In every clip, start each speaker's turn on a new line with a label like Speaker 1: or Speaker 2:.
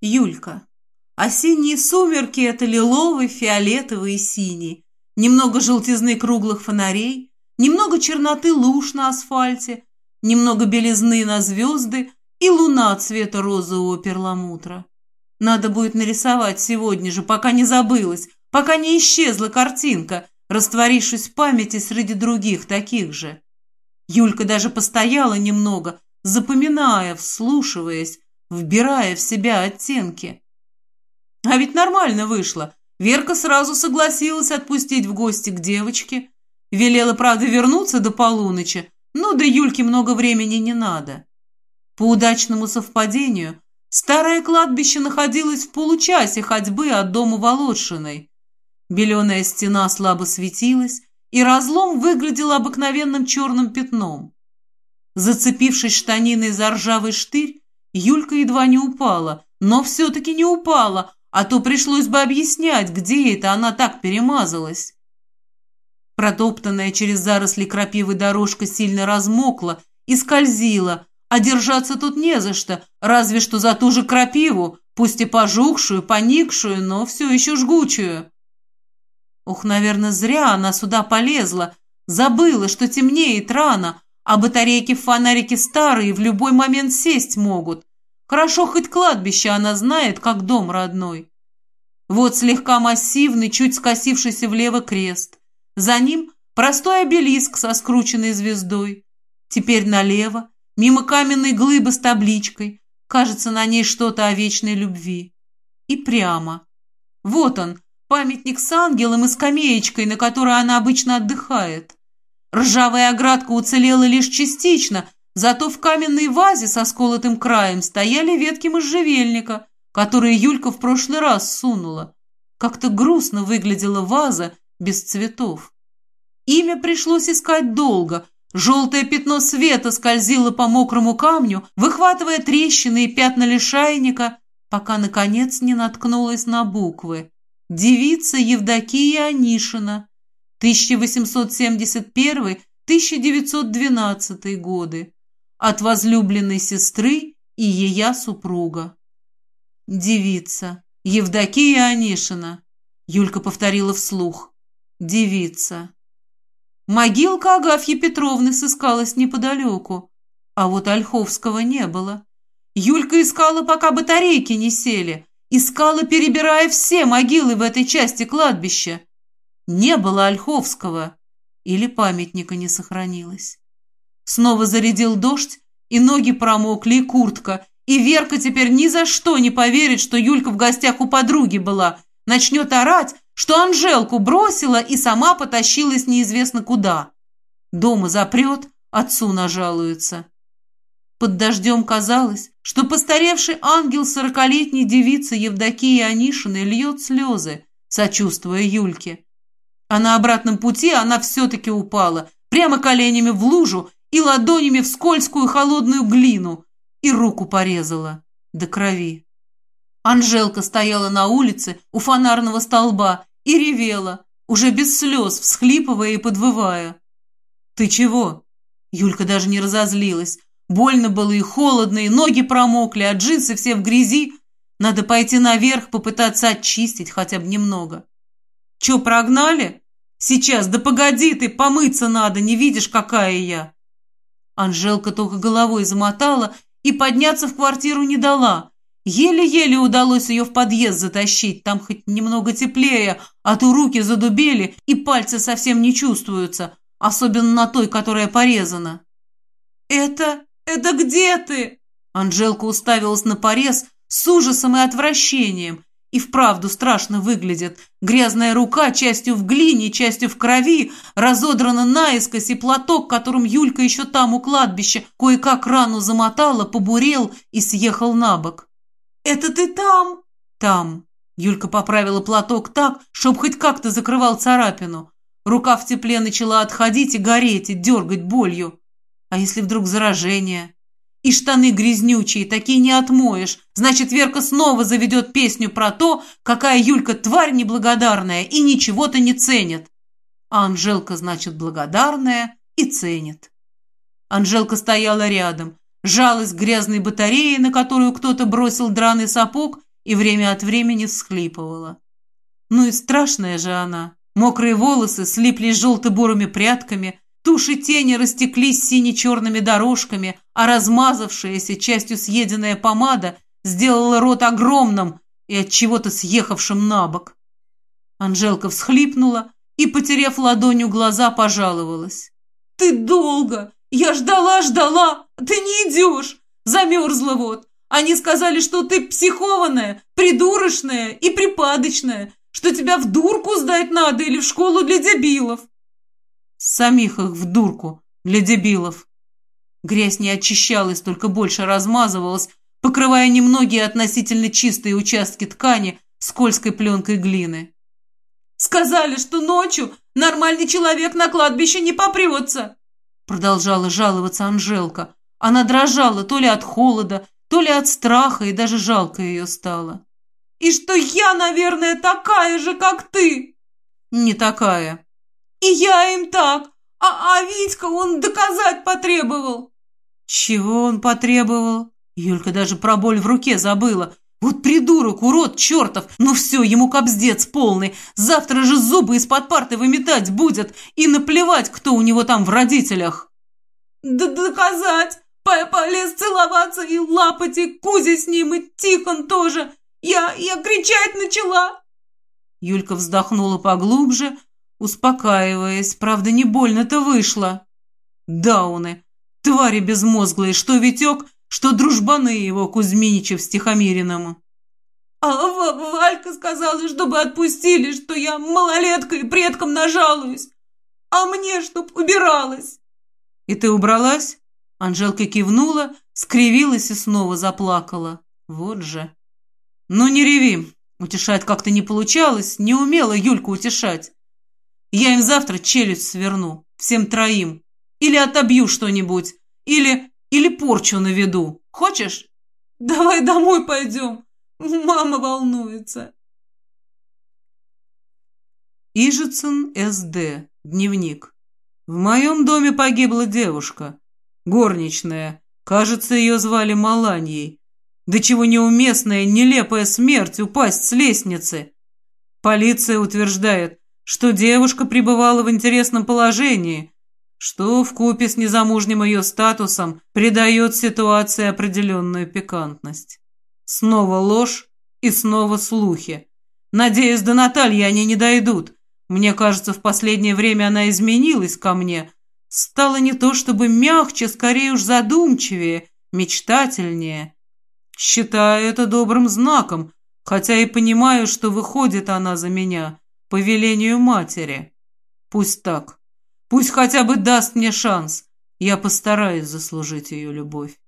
Speaker 1: Юлька. Осенние сумерки — это лиловый, фиолетовый и синий. Немного желтизны круглых фонарей, немного черноты луж на асфальте, немного белизны на звезды и луна цвета розового перламутра. Надо будет нарисовать сегодня же, пока не забылась, пока не исчезла картинка, растворившись в памяти среди других таких же. Юлька даже постояла немного, запоминая, вслушиваясь, вбирая в себя оттенки. А ведь нормально вышло. Верка сразу согласилась отпустить в гости к девочке. Велела, правда, вернуться до полуночи, но до Юльки много времени не надо. По удачному совпадению, старое кладбище находилось в получасе ходьбы от дома Володшиной. Беленая стена слабо светилась, и разлом выглядел обыкновенным черным пятном. Зацепившись штаниной за ржавый штырь, Юлька едва не упала, но все-таки не упала, а то пришлось бы объяснять, где это она так перемазалась. Протоптанная через заросли крапивы дорожка сильно размокла и скользила, а держаться тут не за что, разве что за ту же крапиву, пусть и пожухшую, поникшую, но все еще жгучую. Ух, наверное, зря она сюда полезла, забыла, что темнеет рано, а батарейки в фонарике старые, в любой момент сесть могут. Хорошо, хоть кладбище она знает, как дом родной. Вот слегка массивный, чуть скосившийся влево крест. За ним простой обелиск со скрученной звездой. Теперь налево, мимо каменной глыбы с табличкой. Кажется, на ней что-то о вечной любви. И прямо. Вот он, памятник с ангелом и скамеечкой, на которой она обычно отдыхает. Ржавая оградка уцелела лишь частично, зато в каменной вазе со сколотым краем стояли ветки можжевельника, которые Юлька в прошлый раз сунула. Как-то грустно выглядела ваза без цветов. Имя пришлось искать долго. Желтое пятно света скользило по мокрому камню, выхватывая трещины и пятна лишайника, пока, наконец, не наткнулась на буквы. Девица Евдокия Анишина, 1871-1912 годы, от возлюбленной сестры и ее супруга. Девица. Евдокия Анишина. Юлька повторила вслух. Девица. Могилка Агафьи Петровны сыскалась неподалеку, а вот Ольховского не было. Юлька искала, пока батарейки не сели, искала, перебирая все могилы в этой части кладбища. Не было Ольховского. Или памятника не сохранилось. Снова зарядил дождь, и ноги промокли, и куртка. И Верка теперь ни за что не поверит, что Юлька в гостях у подруги была. Начнет орать, что Анжелку бросила и сама потащилась неизвестно куда. Дома запрет, отцу нажалуется. Под дождем казалось, что постаревший ангел сорокалетней девицы Евдокии Анишиной льет слезы, сочувствуя Юльке. А на обратном пути она все-таки упала, прямо коленями в лужу и ладонями в скользкую холодную глину, и руку порезала до крови. Анжелка стояла на улице у фонарного столба и ревела, уже без слез, всхлипывая и подвывая. «Ты чего?» Юлька даже не разозлилась. Больно было и холодно, и ноги промокли, а джинсы все в грязи. Надо пойти наверх, попытаться очистить хотя бы немного. «Че, прогнали?» Сейчас, да погоди ты, помыться надо, не видишь, какая я. Анжелка только головой замотала и подняться в квартиру не дала. Еле-еле удалось ее в подъезд затащить, там хоть немного теплее, а то руки задубели и пальцы совсем не чувствуются, особенно на той, которая порезана. «Это... это где ты?» Анжелка уставилась на порез с ужасом и отвращением и вправду страшно выглядит. Грязная рука, частью в глине, частью в крови, разодрана наискось, и платок, которым Юлька еще там у кладбища кое-как рану замотала, побурел и съехал на бок. «Это ты там?» «Там». Юлька поправила платок так, чтоб хоть как-то закрывал царапину. Рука в тепле начала отходить и гореть, и дергать болью. А если вдруг заражение? И штаны грязнючие, такие не отмоешь. Значит, Верка снова заведет песню про то, какая Юлька тварь неблагодарная и ничего-то не ценит. А Анжелка, значит, благодарная и ценит. Анжелка стояла рядом, жалась к грязной батарее, на которую кто-то бросил драный сапог, и время от времени всхлипывала. Ну и страшная же она. Мокрые волосы слиплись желто-бурыми прядками, туши тени растеклись сине-черными дорожками, а размазавшаяся, частью съеденная помада сделала рот огромным и от чего-то съехавшим на бок. Анжелка всхлипнула и, потеряв ладонью глаза, пожаловалась. «Ты долго! Я ждала, ждала! Ты не идешь! Замерзла вот! Они сказали, что ты психованная, придурочная и припадочная, что тебя в дурку сдать надо или в школу для дебилов. Самих их в дурку для дебилов. Грязь не очищалась, только больше размазывалась, покрывая немногие относительно чистые участки ткани скользкой пленкой глины. «Сказали, что ночью нормальный человек на кладбище не попрется!» Продолжала жаловаться Анжелка. Она дрожала то ли от холода, то ли от страха, и даже жалко ее стало. «И что я, наверное, такая же, как ты!» «Не такая». «И я им так, а, а Витька он доказать потребовал». «Чего он потребовал?» Юлька даже про боль в руке забыла. «Вот придурок, урод, чертов! Ну все, ему кобздец полный. Завтра же зубы из-под парты выметать будет. И наплевать, кто у него там в родителях». «Да доказать! полез целоваться и лапать, и Кузя с ним, и Тихон тоже. Я, я кричать начала. Юлька вздохнула поглубже, успокаиваясь. Правда, не больно-то вышло. Дауны, твари безмозглые, что Витек, что дружбаны его Кузьминичев с Тихомириным. А Валька сказала, чтобы отпустили, что я малолетка и предкам нажалуюсь. А мне, чтоб убиралась. И ты убралась? Анжелка кивнула, скривилась и снова заплакала. Вот же. Ну, не реви. Утешать как-то не получалось, не умела Юльку утешать. Я им завтра челюсть сверну, всем троим. Или отобью что-нибудь, или... или порчу наведу. Хочешь? Давай домой пойдем. Мама волнуется. Ижицын С.Д. Дневник. В моем доме погибла девушка. Горничная. Кажется, ее звали Маланьей. Да чего неуместная, нелепая смерть упасть с лестницы. Полиция утверждает, что девушка пребывала в интересном положении, что в купе с незамужним ее статусом придает ситуации определенную пикантность. Снова ложь и снова слухи. Надеюсь, до Натальи они не дойдут. Мне кажется, в последнее время она изменилась ко мне, стала не то чтобы мягче, скорее уж задумчивее, мечтательнее. Считаю это добрым знаком, хотя и понимаю, что выходит она за меня по велению матери. Пусть так. Пусть хотя бы даст мне шанс. Я постараюсь заслужить ее любовь.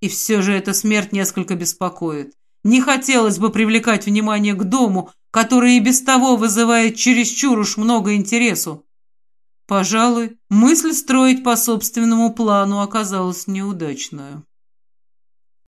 Speaker 1: И все же эта смерть несколько беспокоит. Не хотелось бы привлекать внимание к дому, который и без того вызывает чересчур уж много интересу. Пожалуй, мысль строить по собственному плану оказалась неудачной.